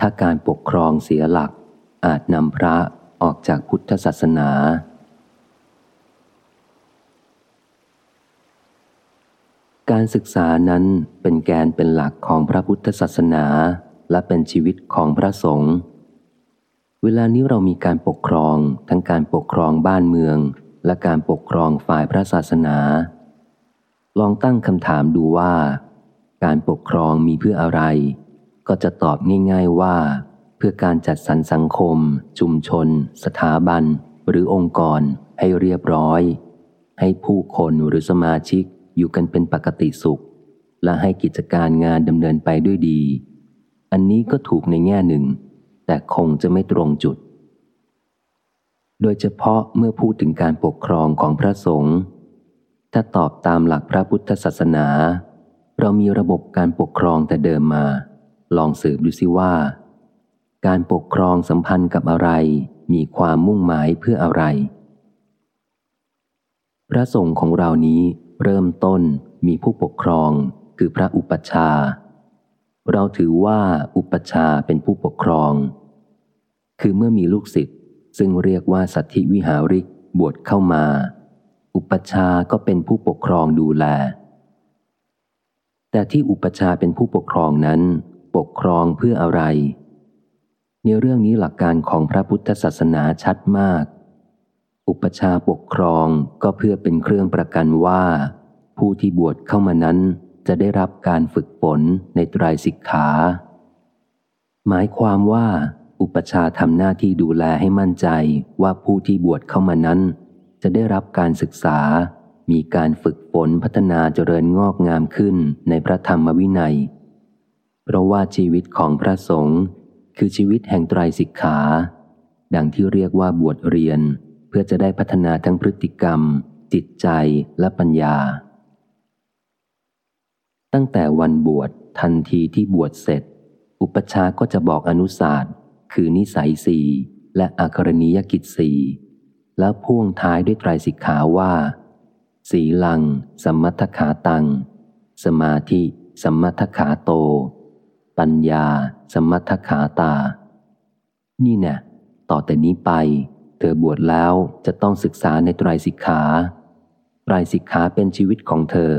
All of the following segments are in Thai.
ถ้าการปกครองเสียหลัก อาจนำพระออกจากพุทธศาสนา การศึกษานั้นเป็นแกนเป็นหลักของพระพุทธศาสนาและเป็นชีวิตของพระสงฆ์เวลานี้เรามีการปกครองทั้งการปกครองบ้านเมือง และการปกครองฝ่ายพระศาสนา ลองตั้งคำถามดูว่า การปกครองมีเพื่ออะไร ก็จะตอบง่าย ๆว่า เพื่อการจัดสรรสังคม ชุมชน สถาบัน หรือองค์กรให้เรียบร้อย ให้ผู้คนหรือสมาชิกอยู่กันเป็นปกติสุข และให้กิจการงานดำเนินไปด้วยดี อันนี้ก็ถูกในแง่หนึ่ง แต่คงจะไม่ตรงจุด โดยเฉพาะเมื่อพูดถึงการปกครองของพระสงฆ์ถ้าตอบตามหลักพระพุทธศาสนา เรามีระบบการปกครองแต่เดิมมา ลองสืบดูสิว่า การปกครองสัมพันธ์กับอะไร มีความมุ่งหมายเพื่ออะไร พระสงฆ์ของเรานี้เริ่มต้นมีผู้ปกครองคือพระอุปัชฌาย์เราถือว่าอุปัชฌาย์เป็นผู้ปกครอง คือเมื่อมีลูกศิษย์ซึ่งเรียกว่าสัตธิวิหาริกบวชเข้ามา อุปชาก็เป็นผู้ปกครองดูแล แต่ที่อุปชาเป็นผู้ปกครองนั้น ปกครองเพื่ออะไร ในเรื่องนี้หลักการของพระพุทธศาสนาชัดมาก อุปชาปกครองก็เพื่อเป็นเครื่องประกันว่า ผู้ที่บวชเข้ามานั้นจะได้รับการฝึกฝนในตรายสิกขา หมายความว่า อุปชาทำหน้าที่ดูแลให้มั่นใจว่าผู้ที่บวชเข้ามานั้น จะได้รับการศึกษา มีการฝึกฝนพัฒนาเจริญงอกงามขึ้นในพระธรรมวินัย เพราะว่าชีวิตของพระสงฆ์คือชีวิตแห่งไตรสิกขา ดังที่เรียกว่าบวชเรียน เพื่อจะได้พัฒนาทั้งพฤติกรรม จิตใจและปัญญา ตั้งแต่วันบวชทันทีที่บวชเสร็จ อุปชาก็จะบอกอนุสาสคือนิสัยสี่และอาครณียกิจสี่แล้วพ่วงท้ายด้วยไตรสิกขาว่า สีลัง สมัทขาตัง สมาธิ สมัทขาโต ปัญญา สมัทขาตา นี่แน่ต่อแต่นี้ไป เธอบวชแล้วจะต้องศึกษาในไตรสิกขาไตรสิกขาเป็นชีวิตของเธอ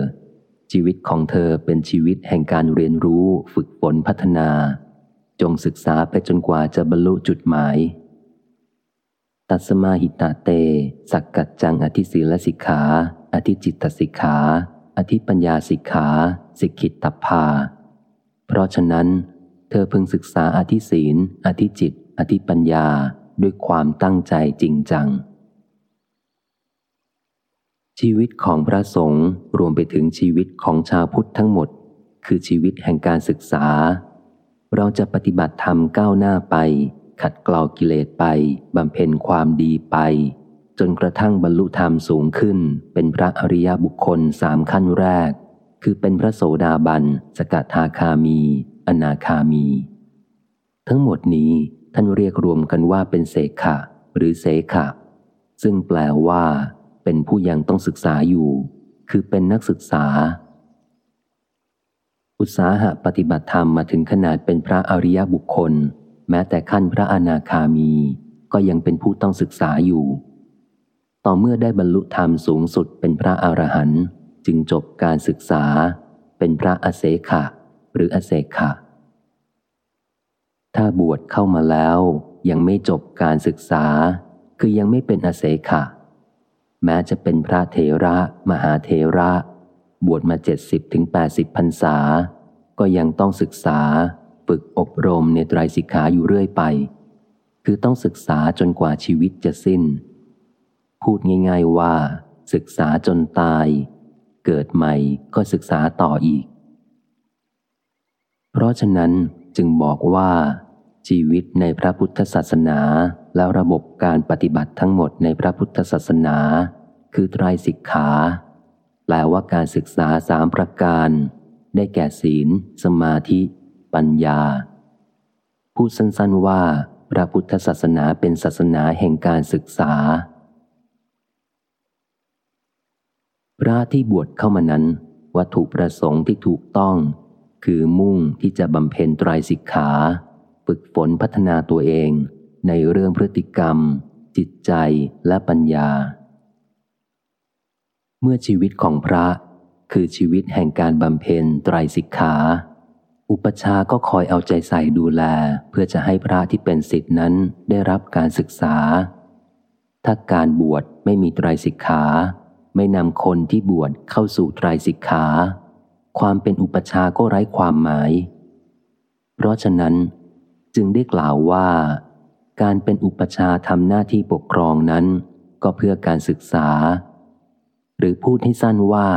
ชีวิตของเธอเป็นชีวิตแห่งการเรียนรู้ฝึกฝนพัฒนา จงศึกษาไปจนกว่าจะบรรลุจุดหมาย ตัสมาหิตาเต สักกัจจังอธิศีลสิกขา อธิจิตสิกขา อธิปัญญาสิกขา สิกขิตตภา เพราะฉะนั้น เธอพึงศึกษาอธิศีล อธิจิต อธิปัญญาด้วยความตั้งใจจริงจัง ชีวิตของพระสงฆ์รวมไปถึงชีวิตของชาวพุทธทั้งหมด คือชีวิตแห่งการศึกษา เราจะปฏิบัติธรรมก้าวหน้าไป ขัดเกลากิเลสไปบำเพ็ญความดีไป จนกระทั่งบรรลุธรรมสูงขึ้น เป็นพระอริยบุคคลสามขั้นแรก คือเป็นพระโสดาบัน สกทาคามี อนาคามี ทั้งหมดนี้ท่านเรียกรวมกันว่าเป็นเสขะ หรือเสขะ ซึ่งแปลว่า เป็นผู้ยังต้องศึกษาอยู่ คือเป็นนักศึกษา อุตสาหะปฏิบัติธรรมมาถึงขนาดเป็นพระอริยบุคคล แม้แต่ขั้นพระอนาคามี ก็ยังเป็นผู้ต้องศึกษาอยู่ ต่อเมื่อได้บรรลุธรรมสูงสุดเป็นพระอรหันต์ จึงจบการศึกษาเป็นพระอเสขะหรืออเสขะ ถ้าบวชเข้ามาแล้วยังไม่จบการศึกษา คือยังไม่เป็นอเสขะ แม้จะเป็นพระเถระมหาเถระ บวชมาเจ็ดสิบถึงแปดสิบพรรษา ก็ยังต้องศึกษาฝึกอบรมในไตรสิกขาอยู่เรื่อยไป คือต้องศึกษาจนกว่าชีวิตจะสิ้น พูดง่าย ๆว่า ศึกษาจนตาย เกิดใหม่ก็ศึกษาต่ออีก เพราะฉะนั้นจึงบอกว่า ชีวิตในพระพุทธศาสนาและระบบการปฏิบัติทั้งหมดในพระพุทธศาสนา คือไตรสิกขา แปลว่าการศึกษาสามประการ ได้แก่ศีล สมาธิ ปัญญา พูดสั้นๆว่า พระพุทธศาสนาเป็นศาสนาแห่งการศึกษา พระที่บวชเข้ามานั้น วัตถุประสงค์ที่ถูกต้อง คือมุ่งที่จะบำเพ็ญไตรสิกขา ฝึกฝนพัฒนาตัวเอง ในเรื่องพฤติกรรม จิตใจและปัญญา เมื่อชีวิตของพระคือชีวิตแห่งการบำเพ็ญไตรสิกขา อุปชาก็คอยเอาใจใส่ดูแล เพื่อจะให้พระที่เป็นศิษย์นั้นได้รับการศึกษา ถ้าการบวชไม่มีไตรสิกขา ไม่นำคนที่บวชเข้าสู่ไตรสิกขา ความเป็นอุปชาก็ไร้ความหมาย เพราะฉะนั้นจึงได้กล่าวว่า การเป็นอุปชาทำหน้าที่ปกครองนั้น ก็เพื่อการศึกษา หรือพูดให้สั้นว่า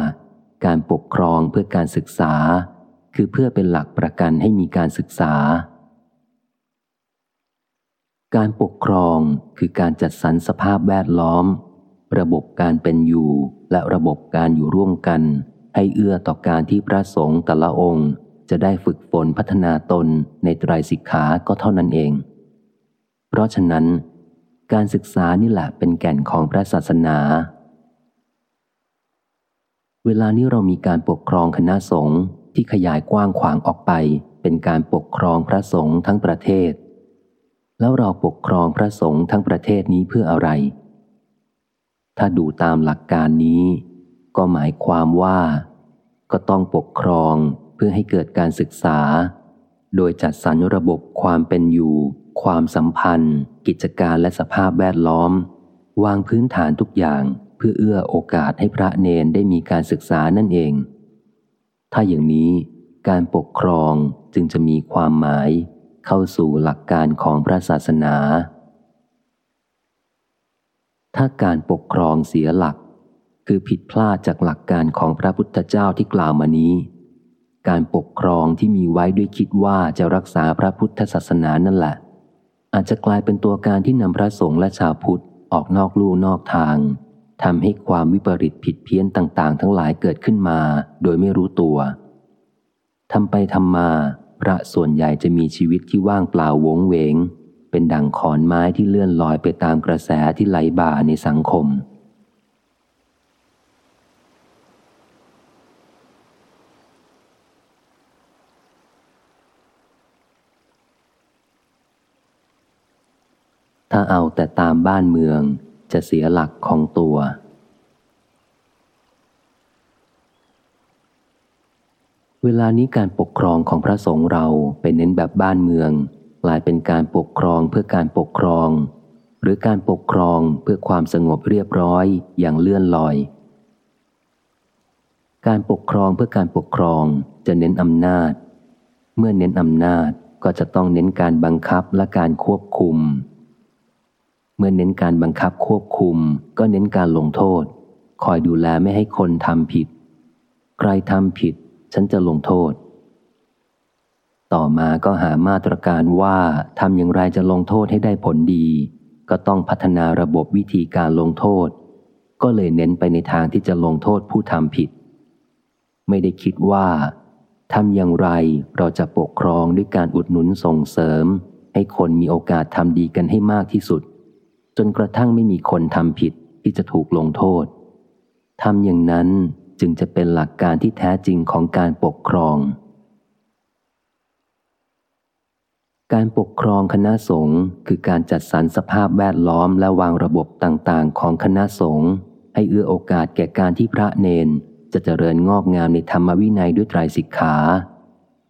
การปกครองเพื่อการศึกษา คือเพื่อเป็นหลักประกันให้มีการศึกษา การปกครองคือการจัดสรรสภาพแวดล้อม ระบบการเป็นอยู่ และระบบการอยู่ร่วมกัน ให้เอื้อต่อการที่พระสงฆ์แต่ละองค์ จะได้ฝึกฝนพัฒนาตนในไตรสิกขาก็เท่านั้นเอง เพราะฉะนั้น การศึกษานี่แหละเป็นแก่นของพระศาสนา เวลานี้เรามีการปกครองคณะสงฆ์ที่ขยายกว้างขวางออกไป เป็นการปกครองพระสงฆ์ทั้งประเทศ แล้วเราปกครองพระสงฆ์ทั้งประเทศนี้เพื่ออะไร ถ้าดูตามหลักการนี้ ก็หมายความว่า ก็ต้องปกครองเพื่อให้เกิดการศึกษา โดยจัดสรรระบบความเป็นอยู่ ความสัมพันธ์ กิจการและสภาพแวดล้อม วางพื้นฐานทุกอย่างเพื่อเอื้อโอกาสให้พระเนนได้มีการศึกษานั่นเอง ถ้าอย่างนี้การปกครองจึงจะมีความหมายเข้าสู่หลักการของพระศาสนา ถ้าการปกครองเสียหลัก คือผิดพลาดจากหลักการของพระพุทธเจ้าที่กล่าวมานี้ การปกครองที่มีไว้ด้วยคิดว่าจะรักษาพระพุทธศาสนานั่นแหละ อาจจะกลายเป็นตัวการที่นำพระสงฆ์และชาวพุทธออกนอกลู่นอกทางทำให้ความวิปริตผิดเพี้ยนต่าง ๆ ทั้งหลายเกิดขึ้นมา โดยไม่รู้ตัวทำไปทำมา พระส่วนใหญ่จะมีชีวิตที่ว่างเปล่าวงเวง เป็นดังขอนไม้ที่เลื่อนลอยไปตามกระแสที่ไหลบ่าในสังคม ถ้าเอาแต่ตามบ้านเมืองจะเสียหลักของตัวเวลานี้การปกครองของพระสงฆ์เราเป็นเน้นแบบบ้านเมือง กลายเป็นการปกครองเพื่อการปกครอง หรือการปกครองเพื่อความสงบเรียบร้อยอย่างเลื่อนลอย การปกครองเพื่อการปกครองจะเน้นอำนาจ เมื่อเน้นอำนาจก็จะต้องเน้นการบังคับและการควบคุม เมื่อเน้นการบังคับควบคุม ก็เน้นการลงโทษ คอยดูแลไม่ให้คนทำผิด ใครทำผิด ฉันจะลงโทษ ต่อมาก็หามาตรการว่าทำอย่างไรจะลงโทษให้ได้ผลดี ก็ต้องพัฒนาระบบวิธีการลงโทษ ก็เลยเน้นไปในทางที่จะลงโทษผู้ทำผิด ไม่ได้คิดว่าทำอย่างไรเราจะปกครองด้วยการอุดหนุนส่งเสริม ให้คนมีโอกาสทำดีกันให้มากที่สุด จนกระทั่งไม่มีคนทำผิดที่จะถูกลงโทษทำอย่างนั้นจึงจะเป็นหลักการที่แท้จริงของการปกครอง การปกครองคณะสงฆ์คือการจัดสรรสภาพแวดล้อมและวางระบบต่างๆ ของคณะสงฆ์ให้เอื้อโอกาสแก่การที่พระเนนจะเจริญงอกงามในธรรมวินัยด้วยไตรสิกขา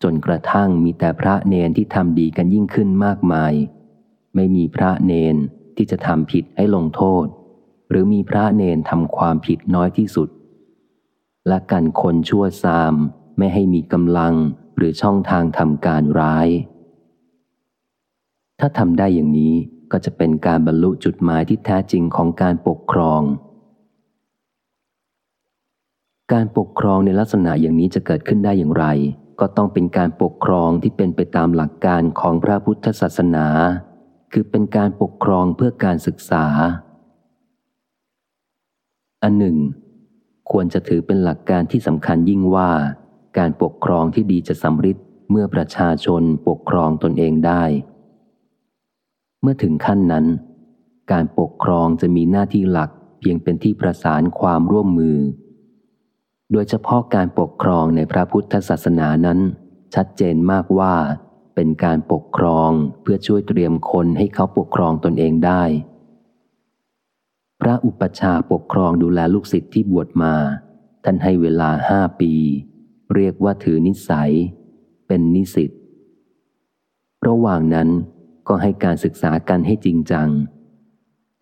จนกระทั่งมีแต่พระเนนที่ทำดีกันยิ่งขึ้นมากมาย ไม่มีพระเนนที่จะทำผิดให้ลงโทษ หรือมีพระเนนทำความผิดน้อยที่สุด และกันคนชั่วซามไม่ให้มีกำลังหรือช่องทางทำการร้าย ถ้าทำได้อย่างนี้ก็จะเป็นการบรรลุจุดหมายที่แท้จริงของการปกครอง การปกครองในลักษณะอย่างนี้จะเกิดขึ้นได้อย่างไร ก็ต้องเป็นการปกครองที่เป็นไปตามหลักการของพระพุทธศาสนา คือเป็นการปกครองเพื่อการศึกษา อันหนึ่ง ควรจะถือเป็นหลักการที่สำคัญยิ่งว่า การปกครองที่ดีจะสำฤทธิ์เมื่อประชาชนปกครองตนเองได้ เมื่อถึงขั้นนั้น การปกครองจะมีหน้าที่หลักเพียงเป็นที่ประสานความร่วมมือ โดยเฉพาะการปกครองในพระพุทธศาสนานั้น ชัดเจนมากว่า เป็นการปกครองเพื่อช่วยเตรียมคนให้เขาปกครองตนเองได้ พระอุปชาปกครองดูแลลูกศิษย์ที่บวชมา ท่านให้เวลาห้าปี เรียกว่าถือนิสัย เป็นนิสิตระหว่างนั้น ก็ให้การศึกษากันให้จริงจัง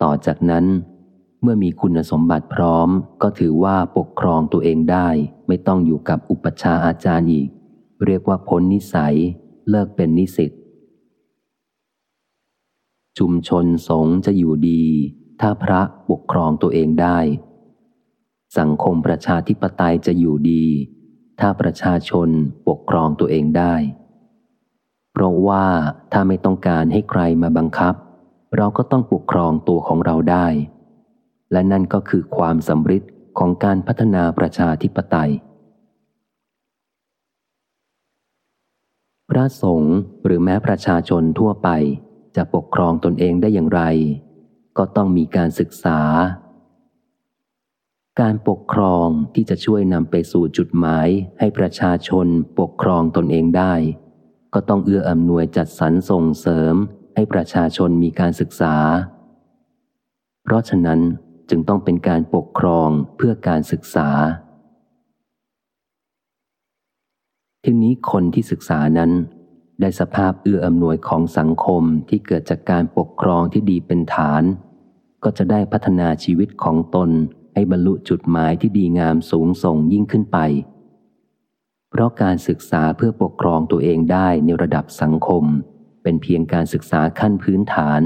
ต่อจากนั้น เมื่อมีคุณสมบัติพร้อม ก็ถือว่าปกครองตัวเองได้ ไม่ต้องอยู่กับอุปชาอาจารย์อีก เรียกว่าพ้นนิสัย เลิกเป็นนิสิตชุมชนสงฆ์จะอยู่ดี ถ้าพระปกครองตัวเองได้ สังคมประชาธิปไตยจะอยู่ดี ถ้าประชาชนปกครองตัวเองได้ เพราะว่าถ้าไม่ต้องการให้ใครมาบังคับ เราก็ต้องปกครองตัวของเราได้ และนั่นก็คือความสำฤทธิ์ของการพัฒนาประชาธิปไตย พระสงฆ์หรือแม้ประชาชนทั่วไป จะปกครองตนเองได้อย่างไร ก็ต้องมีการศึกษา การปกครองที่จะช่วยนำไปสู่จุดหมายให้ประชาชนปกครองตนเองได้ ก็ต้องเอื้ออำนวยจัดสรรส่งเสริมให้ประชาชนมีการศึกษา เพราะฉะนั้นจึงต้องเป็นการปกครองเพื่อการศึกษา ทีนี้คนที่ศึกษานั้น ได้สภาพเอื้ออำนวยของสังคมที่เกิดจากการปกครองที่ดีเป็นฐาน ก็จะได้พัฒนาชีวิตของตนให้บรรลุจุดหมายที่ดีงามสูงส่งยิ่งขึ้นไป เพราะการศึกษาเพื่อปกครองตัวเองได้ในระดับสังคม เป็นเพียงการศึกษาขั้นพื้นฐาน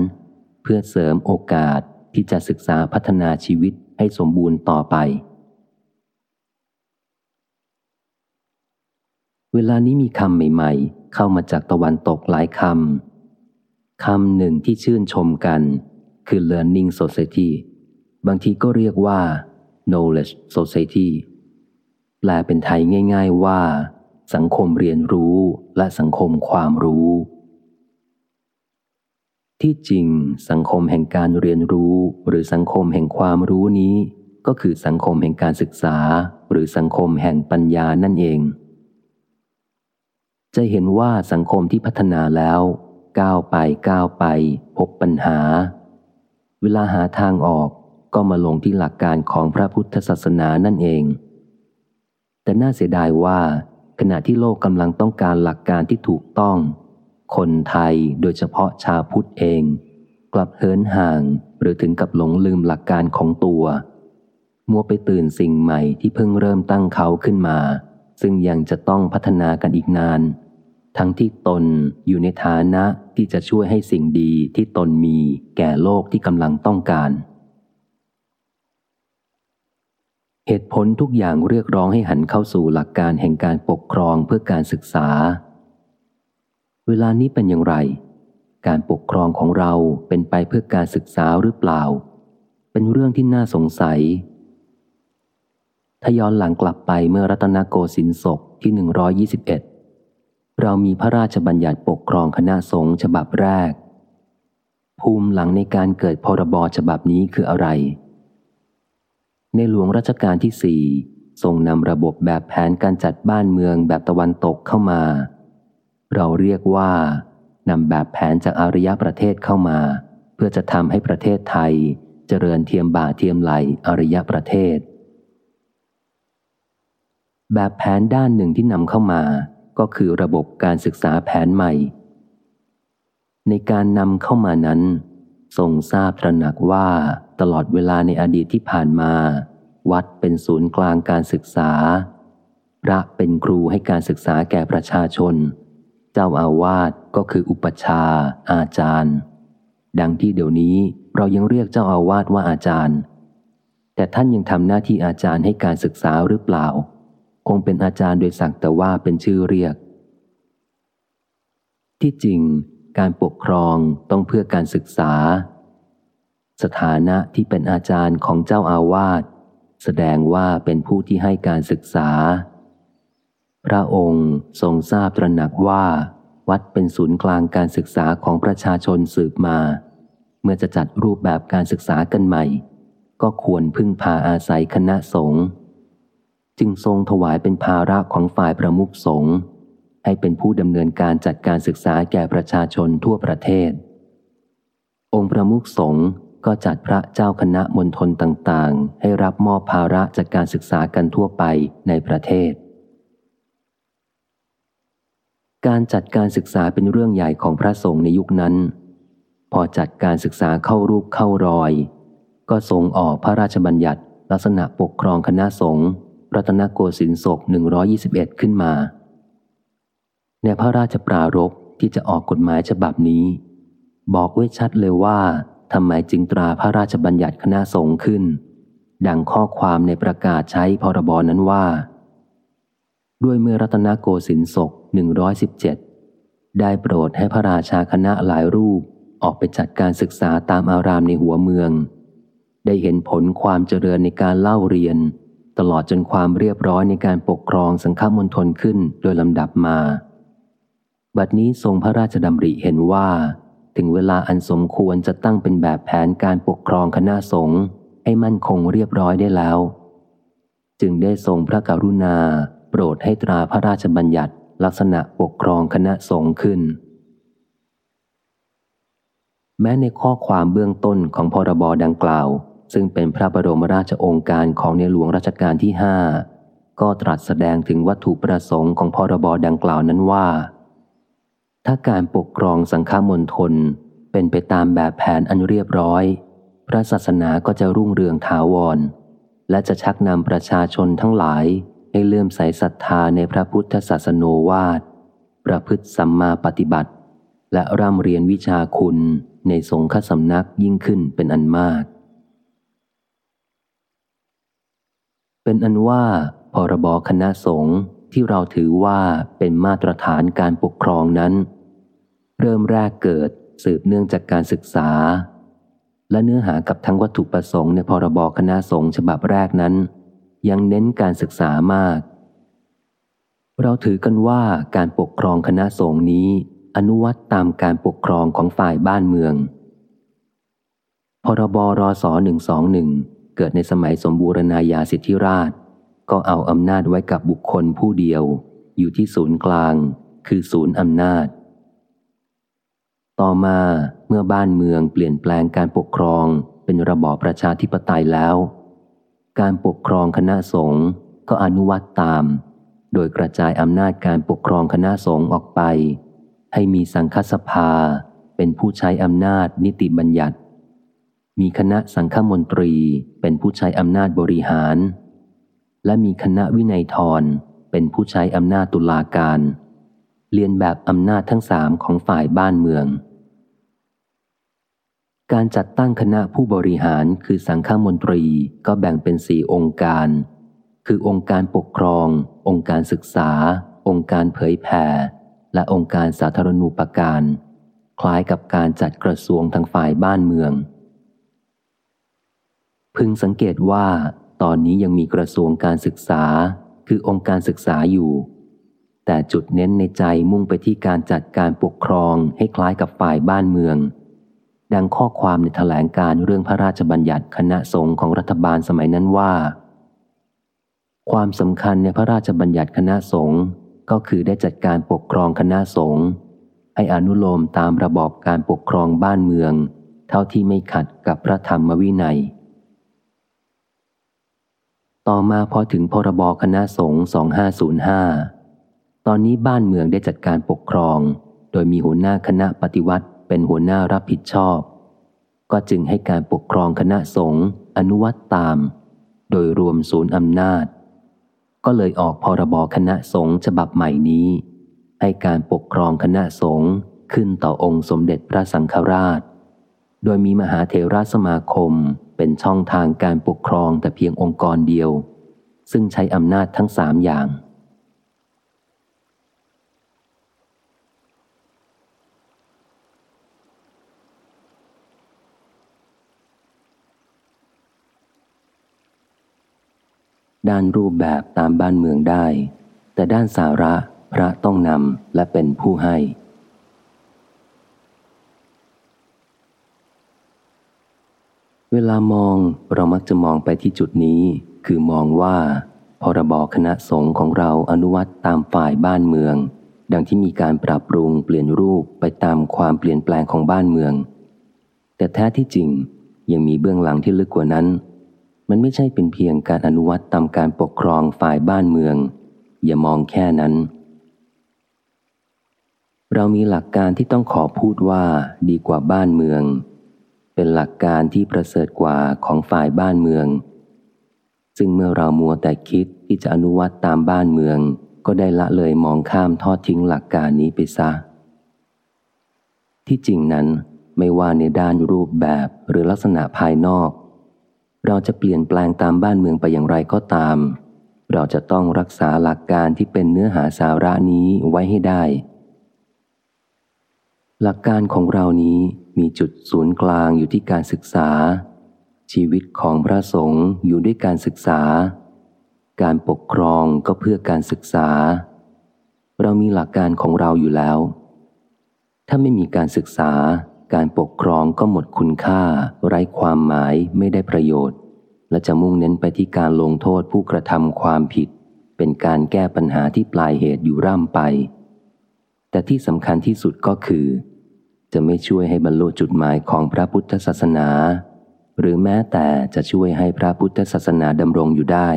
เพื่อเสริมโอกาสที่จะศึกษาพัฒนาชีวิตให้สมบูรณ์ต่อไป เวลานี้มีคำใหม่ๆ เข้ามาจากตะวันตกหลายคำคำหนึ่งที่ชื่นชมกัน คือ learning society บางทีก็เรียกว่า knowledge society แปลเป็นไทยง่าย ๆว่า สังคมเรียนรู้และสังคมความรู้ ที่จริง สังคมแห่งการเรียนรู้ หรือสังคมแห่งความรู้นี้ ก็คือสังคมแห่งการศึกษา หรือสังคมแห่งปัญญานั่นเอง จะเห็นว่าสังคมที่พัฒนาแล้วก้าวไปก้าวไป พบปัญหา เวลาหาทางออกก็มาลงที่หลักการของพระพุทธศาสนานั่นเอง แต่น่าเสียดายว่า ขณะที่โลกกำลังต้องการหลักการที่ถูกต้อง คนไทยโดยเฉพาะชาวพุทธเอง กลับเหินห่างหรือถึงกับหลงลืมหลักการของตัว มัวไปตื่นสิ่งใหม่ที่เพิ่งเริ่มตั้งเขาขึ้นมา ซึ่งยังจะต้องพัฒนากันอีกนาน ทั้งที่ตนอยู่ในฐานะที่จะช่วยให้สิ่งดีที่ตนมีแก่โลกที่กำลังต้องการ เหตุผลทุกอย่างเรียกร้องให้หันเข้าสู่หลักการแห่งการปกครองเพื่อการศึกษา เวลานี้เป็นอย่างไร การปกครองของเราเป็นไปเพื่อการศึกษาหรือเปล่า เป็นเรื่องที่น่าสงสัย ถ้าย้อนหลังกลับไปเมื่อรัตนโกสินทร์ศกที่ 121 เรามีพระราชบัญญัติปกครองคณะสงฆ์ฉบับแรก ภูมิหลังในการเกิดพรบฉบับนี้คืออะไร ในหลวงรัชกาลที่สี่ทรงนำระบบแบบแผนการจัดบ้านเมืองแบบตะวันตกเข้ามา เราเรียกว่านำแบบแผนจากอารยประเทศเข้ามา เพื่อจะทำให้ประเทศไทย เจริญเทียมบ่าเทียมไหลอารยประเทศ แบบแผนด้านหนึ่งที่นำเข้ามา ก็คือระบบการศึกษาแผนใหม่ ในการนำเข้ามานั้น ทรงทราบตระหนักว่า ตลอดเวลาในอดีตที่ผ่านมา วัดเป็นศูนย์กลางการศึกษา พระเป็นครูให้การศึกษาแก่ประชาชน เจ้าอาวาสก็คืออุปชาอาจารย์ ดังที่เดี๋ยวนี้เรายังเรียกเจ้าอาวาสว่าอาจารย์ แต่ท่านยังทำหน้าที่อาจารย์ให้การศึกษาหรือเปล่า คงเป็นอาจารย์โดยสักแต่ว่าเป็นชื่อเรียก ที่จริง การปกครองต้องเพื่อการศึกษา สถานะที่เป็นอาจารย์ของเจ้าอาวาสแสดงว่าเป็นผู้ที่ให้การศึกษา พระองค์ทรงทราบตระหนักว่า วัดเป็นศูนย์กลางการศึกษาของประชาชนสืบมา เมื่อจะจัดรูปแบบการศึกษากันใหม่ ก็ควรพึ่งพาอาศัยคณะสงฆ์จึงทรงถวายเป็นภาระของฝ่ายประมุขสงฆ์ให้เป็นผู้ดำเนินการจัดการศึกษาแก่ประชาชนทั่วประเทศ องค์ประมุขสงฆ์ ก็จัดพระเจ้าคณะมณฑลต่างๆ ให้รับมอบภาระจัดการศึกษากันทั่วไปในประเทศ การจัดการศึกษาเป็นเรื่องใหญ่ของพระสงฆ์ในยุคนั้น พอจัดการศึกษาเข้ารูปเข้ารอย ก็ทรงออกพระราชบัญญัติ ลักษณะปกครองคณะสงฆ์รัตนโกสินทร์ศก 121 ขึ้นมา ในพระราชปรารภที่จะออกกฎหมายฉบับนี้ บอกไว้ชัดเลยว่า ทำไมจึงตราพระราชบัญญัติคณะสงฆ์ขึ้น ดังข้อความในประกาศใช้พรบนั้นว่า ด้วยเมื่อรัตนโกสินทร์ศก 117 ได้โปรดให้พระราชาคณะหลายรูปออกไปจัดการศึกษาตามอารามในหัวเมือง ได้เห็นผลความเจริญในการเล่าเรียน ตลอดจนความเรียบร้อยในการปกครองสังฆมณฑลขึ้นโดยลำดับมา บัดนี้ทรงพระราชดำริเห็นว่า ถึงเวลาอันสมควรจะตั้งเป็นแบบแผนการปกครองคณะสงฆ์ให้มั่นคงเรียบร้อยได้แล้ว จึงได้ทรงพระกรุณา โปรดให้ตราพระราชบัญญัติ ลักษณะปกครองคณะสงฆ์ขึ้น แม้ในข้อความเบื้องต้นของพรบดังกล่าว ซึ่งเป็นพระบรมราชองค์การของในหลวงรัชกาลที่ห้าก็ตรัสแสดงถึงวัตถุประสงค์ของพรบดังกล่าวนั้นว่า ถ้าการปกครองสังฆมณฑลเป็นไปตามแบบแผนอันเรียบร้อย พระศาสนาก็จะรุ่งเรืองถาวร และจะชักนำประชาชนทั้งหลาย ให้เลื่อมใสศรัทธาในพระพุทธศาสนวาท ประพฤติสัมมาปฏิบัติ และร่ำเรียนวิชาคุณในสงฆ์สำนักยิ่งขึ้นเป็นอันมาก เป็นอันว่าพรบคณะสงฆ์ที่เราถือว่าเป็นมาตรฐานการปกครองนั้น เริ่มแรกเกิดสืบเนื่องจากการศึกษา และเนื้อหากับทั้งวัตถุประสงค์ในพรบคณะสงฆ์ฉบับแรกนั้น ยังเน้นการศึกษามาก เราถือกันว่าการปกครองคณะสงฆ์นี้ อนุวัตตามการปกครองของฝ่ายบ้านเมือง พรบรศ121 เกิดในสมัยสมบูรณาญาสิทธิราช ก็เอาอำนาจไว้กับบุคคลผู้เดียว อยู่ที่ศูนย์กลาง คือศูนย์อำนาจ ต่อมาเมื่อบ้านเมืองเปลี่ยนแปลงการปกครองเป็นระบอบประชาธิปไตยแล้ว การปกครองคณะสงฆ์ก็อนุวัตตาม โดยกระจายอำนาจการปกครองคณะสงฆ์ออกไป ให้มีสังฆสภาเป็นผู้ใช้อำนาจนิติบัญญัติ มีคณะสังฆมนตรีเป็นผู้ใช้อำนาจบริหาร และมีคณะวินัยทรเป็นผู้ใช้อำนาจตุลาการ เรียนแบบอำนาจทั้งสามของฝ่ายบ้านเมือง การจัดตั้งคณะผู้บริหารคือสังฆมนตรีก็แบ่งเป็นสี่องค์การ คือองค์การปกครอง องค์การศึกษา องค์การเผยแผ่ และองค์การสาธารณูปการ คล้ายกับการจัดกระทรวงทางฝ่ายบ้านเมือง พึงสังเกตว่า ตอนนี้ยังมีกระทรวงการศึกษา คือองค์การศึกษาอยู่ แต่จุดเน้นในใจมุ่งไปที่การจัดการปกครองให้คล้ายกับฝ่ายบ้านเมือง ดังข้อความในแถลงการเรื่องพระราชบัญญัติคณะสงฆ์ของรัฐบาลสมัยนั้นว่า ความสำคัญในพระราชบัญญัติคณะสงฆ์ก็คือได้จัดการปกครองคณะสงฆ์ให้อนุโลมตามระบอบการปกครองบ้านเมือง เท่าที่ไม่ขัดกับพระธรรมวินัย ต่อมาพอถึงพรบคณะสงฆ์2505 ตอนนี้บ้านเมืองได้จัดการปกครอง โดยมีหัวหน้าคณะปฏิวัติ เป็นหัวหน้ารับผิดชอบ ก็จึงให้การปกครองคณะสงฆ์อนุวัตตาม โดยรวมศูนย์อำนาจ ก็เลยออกพรบคณะสงฆ์ฉบับใหม่นี้ ให้การปกครองคณะสงฆ์ขึ้นต่อองค์สมเด็จพระสังฆราช โดยมีมหาเทราสมาคมเป็นช่องทางการปกครองแต่เพียงองค์กรเดียว ซึ่งใช้อำนาจทั้งสามอย่าง ด้านรูปแบบตามบ้านเมืองได้ แต่ด้านสาระพระต้องนำและเป็นผู้ให้ เวลามองเรามักจะมองไปที่จุดนี้ คือมองว่า พรบคณะสงฆ์ของเราอนุวัตตามฝ่ายบ้านเมืองดดังที่มีการปรับปรุงเปลี่ยนรูปไปตามความเปลี่ยนแปลงของบ้านเมือง แต่แท้ที่จริงยังมีเบื้องหลังที่ลึกกว่านั้น มันไม่ใช่เป็นเพียงการอนุวัตตามการปกครองฝ่ายบ้านเมือง อย่ามองแค่นั้น เรามีหลักการที่ต้องขอพูดว่าดีกว่าบ้านเมือง เป็นหลักการที่ประเสริฐกว่าของฝ่ายบ้านเมือง ซึ่งเมื่อเรามัวแต่คิดที่จะอนุวัตตามบ้านเมือง ก็ได้ละเลยมองข้ามทอดทิ้งหลักการนี้ไปซะ ที่จริงนั้นไม่ว่าในด้านรูปแบบหรือลักษณะภายนอก เราจะเปลี่ยนแปลงตามบ้านเมืองไปอย่างไรก็ตาม เราจะต้องรักษาหลักการที่เป็นเนื้อหาสาระนี้ไว้ให้ได้ หลักการของเรานี้มีจุดศูนย์กลางอยู่ที่การศึกษา ชีวิตของพระสงฆ์อยู่ด้วยการศึกษา การปกครองก็เพื่อการศึกษา เรามีหลักการของเราอยู่แล้ว ถ้าไม่มีการศึกษา การปกครองก็หมดคุณค่า ไร้ความหมายไม่ได้ประโยชน์ และจะมุ่งเน้นไปที่การลงโทษผู้กระทำความผิด เป็นการแก้ปัญหาที่ปลายเหตุอยู่ร่ำไป แต่ที่สำคัญที่สุดก็คือ จะไม่ช่วยให้บรรลุจุดหมายของพระพุทธศาสนา หรือแม้แต่จะช่วยให้พระพุทธศาสนาดำรงอยู่ได้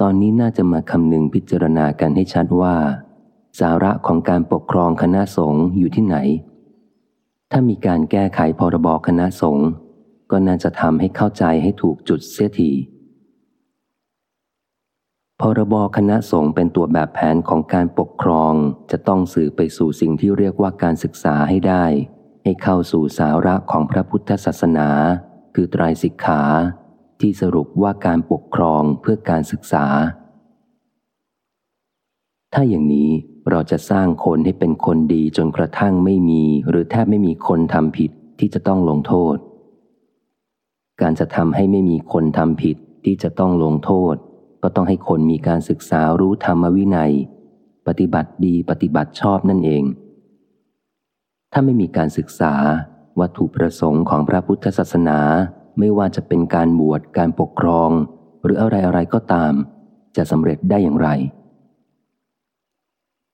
ตอนนี้น่าจะมาคำนึงพิจารณากันให้ชัดว่า สาระของการปกครองคณะสงฆ์อยู่ที่ไหน ถ้ามีการแก้ไขพรบคณะสงฆ์ก็น่าจะทำให้เข้าใจให้ถูกจุดเสียทีพรบคณะสงฆ์เป็นตัวแบบแผนของการปกครองจะต้องสื่อไปสู่สิ่งที่เรียกว่าการศึกษาให้ได้ ให้เข้าสู่สาระของพระพุทธศาสนา คือไตรสิกขา ที่สรุปว่าการปกครองเพื่อการศึกษา ถ้าอย่างนี้ เราจะสร้างคนให้เป็นคนดีจนกระทั่งไม่มี หรือแทบไม่มีคนทำผิดที่จะต้องลงโทษ การจะทำให้ไม่มีคนทำผิดที่จะต้องลงโทษ ก็ต้องให้คนมีการศึกษารู้ธรรมวินัย ปฏิบัติดีปฏิบัติชอบนั่นเอง ถ้าไม่มีการศึกษา วัตถุประสงค์ของพระพุทธศาสนา ไม่ว่าจะเป็นการบวชการปกครอง หรืออะไรอะไรก็ตาม จะสำเร็จได้อย่างไร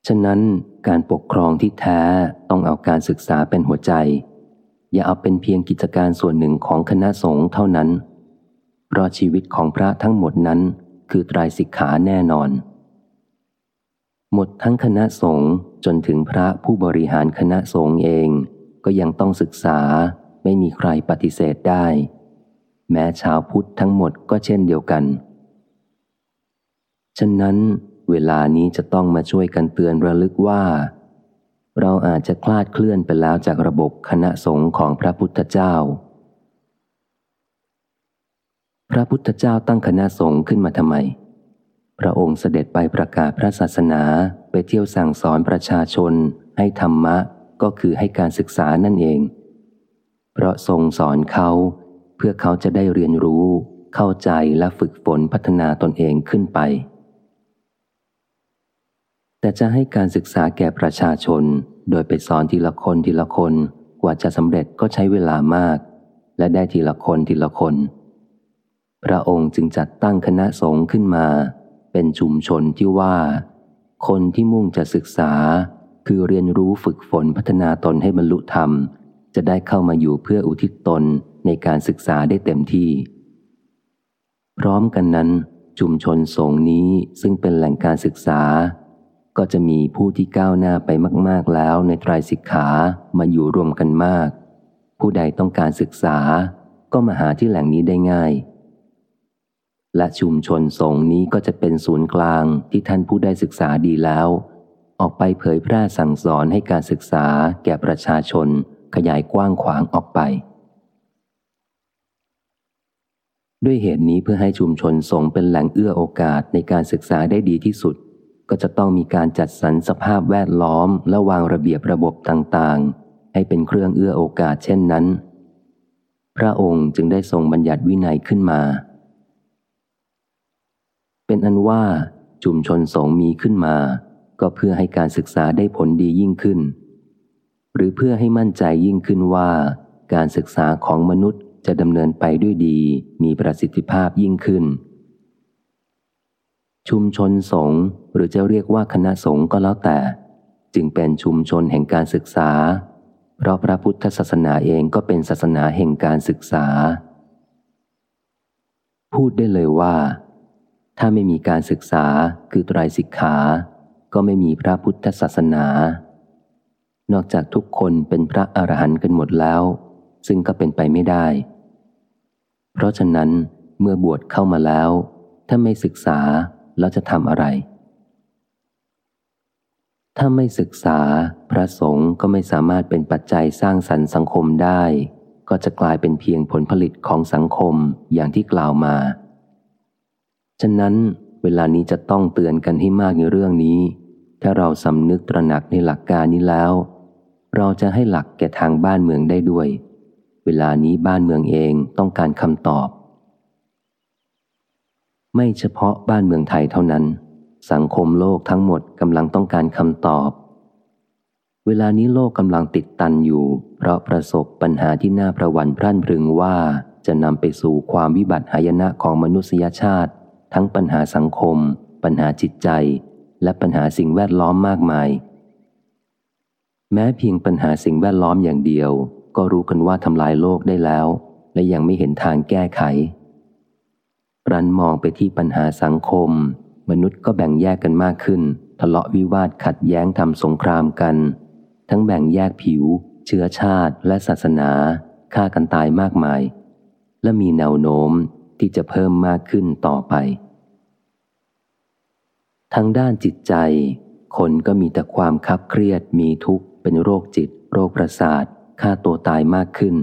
ฉะนั้นการปกครองที่แท้ต้องเอาการศึกษาเป็นหัวใจ อย่าเอาเป็นเพียงกิจการส่วนหนึ่งของคณะสงฆ์เท่านั้น เพราะชีวิตของพระทั้งหมดนั้น คือไตรสิกขาแน่นอน หมดทั้งคณะสงฆ์จนถึงพระผู้บริหารคณะสงฆ์เอง ก็ยังต้องศึกษาไม่มีใครปฏิเสธได้ แม้ชาวพุทธทั้งหมดก็เช่นเดียวกัน ฉะนั้น เวลานี้จะต้องมาช่วยกันเตือนระลึกว่า เราอาจจะคลาดเคลื่อนไปแล้วจากระบบคณะสงฆ์ของพระพุทธเจ้า พระพุทธเจ้าตั้งคณะสงฆ์ขึ้นมาทำไม พระองค์เสด็จไปประกาศพระศาสนาไปเที่ยวสั่งสอนประชาชน ให้ธรรมะก็คือให้การศึกษานั่นเอง เพราะทรงสอนเขาเพื่อเขาจะได้เรียนรู้ เข้าใจและฝึกฝนพัฒนาตนเองขึ้นไป แต่จะให้การศึกษาแก่ประชาชน โดยไปสอนทีละคนทีละคน กว่าจะสำเร็จก็ใช้เวลามาก และได้ทีละคนทีละคน พระองค์จึงจัดตั้งคณะสงฆ์ขึ้นมา เป็นชุมชนที่ว่า คนที่มุ่งจะศึกษา คือเรียนรู้ฝึกฝนพัฒนาตนให้บรรลุธรรม จะได้เข้ามาอยู่เพื่ออุทิศตนในการศึกษาได้เต็มที่ พร้อมกันนั้น ชุมชนสงฆ์นี้ซึ่งเป็นแหล่งการศึกษา ก็จะมีผู้ที่ก้าวหน้าไปมาก ๆแล้วในไตรสิกขามาอยู่รวมกันมาก ผู้ใดต้องการศึกษา ก็มาหาที่แหล่งนี้ได้ง่าย และชุมชนสงนี้ก็จะเป็นศูนย์กลางที่ท่านผู้ได้ศึกษาดีแล้ว ออกไปเผยแพร่สั่งสอนให้การศึกษาแก่ประชาชน ขยายกว้างขวางออกไป ด้วยเหตุนี้เพื่อให้ชุมชนสงเป็นแหล่งเอื้อโอกาสในการศึกษาได้ดีที่สุด ก็จะต้องมีการจัดสรรสภาพแวดล้อม และวางระเบียบระบบต่างๆ ให้เป็นเครื่องเอื้อโอกาสเช่นนั้น พระองค์จึงได้ทรงบัญญัติวินัยขึ้นมา เป็นอันว่าชุมชนสงมีขึ้นมา ก็เพื่อให้การศึกษาได้ผลดียิ่งขึ้น หรือเพื่อให้มั่นใจยิ่งขึ้นว่า การศึกษาของมนุษย์จะดำเนินไปด้วยดีมีประสิทธิภาพยิ่งขึ้น ชุมชนสงฆ์หรือจะเรียกว่าคณะสงฆ์ก็แล้วแต่ จึงเป็นชุมชนแห่งการศึกษา เพราะพระพุทธศาสนาเองก็เป็นศาสนาแห่งการศึกษา พูดได้เลยว่า ถ้าไม่มีการศึกษาคือไตรสิกขา ก็ไม่มีพระพุทธศาสนา นอกจากทุกคนเป็นพระอรหันต์กันหมดแล้ว ซึ่งก็เป็นไปไม่ได้ เพราะฉะนั้นเมื่อบวชเข้ามาแล้ว ถ้าไม่ศึกษา แล้วจะทำอะไร ถ้าไม่ศึกษาพระสงฆ์ก็ไม่สามารถเป็นปัจจัยสร้างสรรค์สังคมได้ ก็จะกลายเป็นเพียงผลผลิตของสังคมอย่างที่กล่าวมา ฉะนั้นเวลานี้จะต้องเตือนกันให้มากในเรื่องนี้ ถ้าเราสำนึกตระหนักในหลักการนี้แล้ว เราจะให้หลักแก่ทางบ้านเมืองได้ด้วย เวลานี้บ้านเมืองเองต้องการคำตอบ ไม่เฉพาะบ้านเมืองไทยเท่านั้น สังคมโลกทั้งหมดกำลังต้องการคำตอบ เวลานี้โลกกำลังติดตันอยู่ เพราะประสบปัญหาที่น่าประวันพรั่นพรึงว่าจะนำไปสู่ความวิบัติหายนะของมนุษยชาติ ทั้งปัญหาสังคม ปัญหาจิตใจ และปัญหาสิ่งแวดล้อมมากมาย แม้เพียงปัญหาสิ่งแวดล้อมอย่างเดียว ก็รู้กันว่าทำลายโลกได้แล้ว และยังไม่เห็นทางแก้ไข รันมองไปที่ปัญหาสังคม มนุษย์ก็แบ่งแยกกันมากขึ้น ทะเลาะวิวาทขัดแย้งทำสงครามกัน ทั้งแบ่งแยกผิว เชื้อชาติและศาสนาฆ่ากันตายมากมาย และมีแนวโน้มที่จะเพิ่มมากขึ้นต่อไป ทางด้านจิตใจ คนก็มีแต่ความคับเครียดมีทุกข์เป็นโรคจิต โรคประสาทฆ่าตัวตายมากขึ้น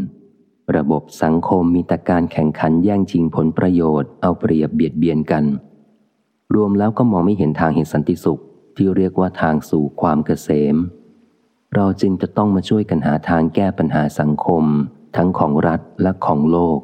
ระบบสังคมมีแต่การแข่งขันแย่งชิงผลประโยชน์เอาเปรียบเบียดเบียนกัน รวมแล้วก็มองไม่เห็นทางแห่งสันติสุขที่เรียกว่าทางสู่ความเกษม เราจึงจะต้องมาช่วยกันหาทางแก้ปัญหาสังคม ทั้งของรัฐและของโลก